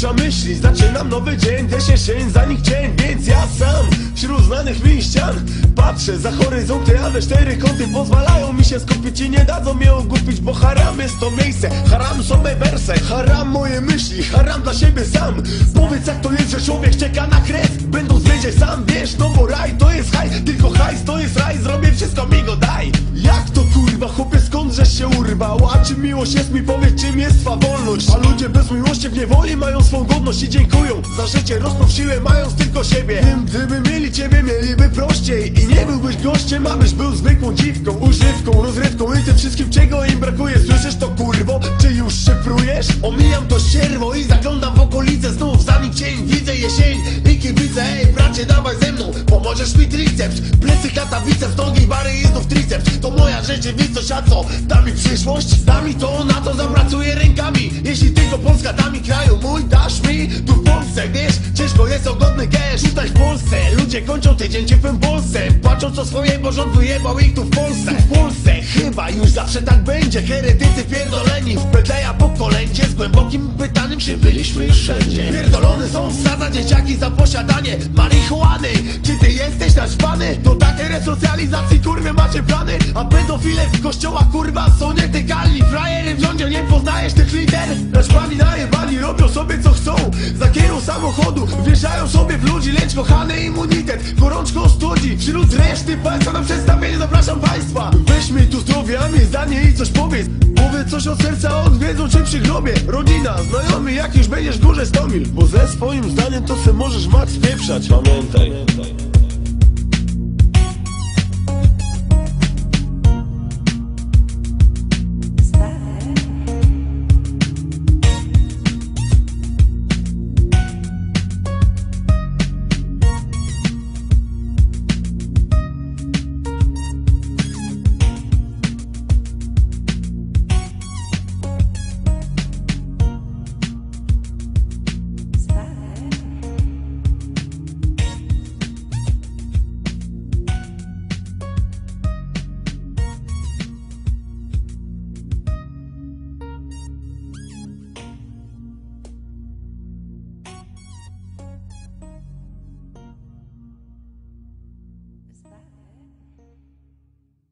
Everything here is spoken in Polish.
końca myśli. Zaczynam nowy dzień, desie się za nich cień Więc ja sam wśród znanych mi ścian Patrzę za horyzonty, ale cztery kąty Pozwalają mi się skupić i nie dadzą mnie ogłupić Bo haram jest to miejsce, haram są me Haram moje myśli, haram dla siebie sam. Powiedz jak to jest, że człowiek czeka na krew Będąc wiedzieć sam, wiesz, no bo raj to jest haj żeś się urwał? A czym miłość jest mi, powiedz czym jest twa wolność. A ludzie bez miłości w niewoli mają swą godność i dziękują Za życie. Rosną w siłę, mając tylko siebie. Wiem, gdyby mieli ciebie, mieliby prościej. I nie byłbyś gościem, abyś był zwykłą dziwką Używką, rozrywką i tym wszystkim czego im brakuje. Słyszysz to kurwo? Czy już się prujesz? Omijam to ścierwo i zaglądam w okolice. Znów za nim cień, widzę jesień. I kibice Ej bracie, dawaj ze mną, pomożesz mi triceps. Plecy, klata, biceps, nogi, bary i znów triceps Rzeczywistość, a co? Da mi przyszłość? Da mi to, na to zapracuję rękami. Jeśli tylko Polska da mi kraju mój, dasz mi Tu w Polsce, wiesz, ciężko jest o godny cash Tutaj w Polsce, ludzie kończą tydzień ciepłym bolsem Płaczą co swoje, bo rząd wyjebał ich tu w Polsce. Tu w Polsce, chyba już zawsze tak będzie. Heretycy pierdoleni w PDA pokolędzie Z głębokim pytaniem, czy byliśmy już wszędzie? Pierdolone są sadza dzieciaki za posiadanie marihuany. Czy ty jesteś naćpany? Do takiej resocjalizacji kurwy macie plany. A pedofile w kościołach kurwa są nietykalni. Frajery w rządzie nie poznajesz tych liter. Naćpani najebani robią sobie co chcą. Za kierą samochodu wieszają sobie w ludzi Lecz kochany immunitet gorączką studzi Wśród reszty państwa na przedstawienie zapraszam państwa. Weź mi tu zdrowie, a mi zdanie i coś powiedz. Powiedz coś od serca, odwiedzą czy przy grobie. Rodzina, znajomy, jak już będziesz górze 100 mil Bo ze swoim zdaniem to se możesz mać spieprzać Pamiętaj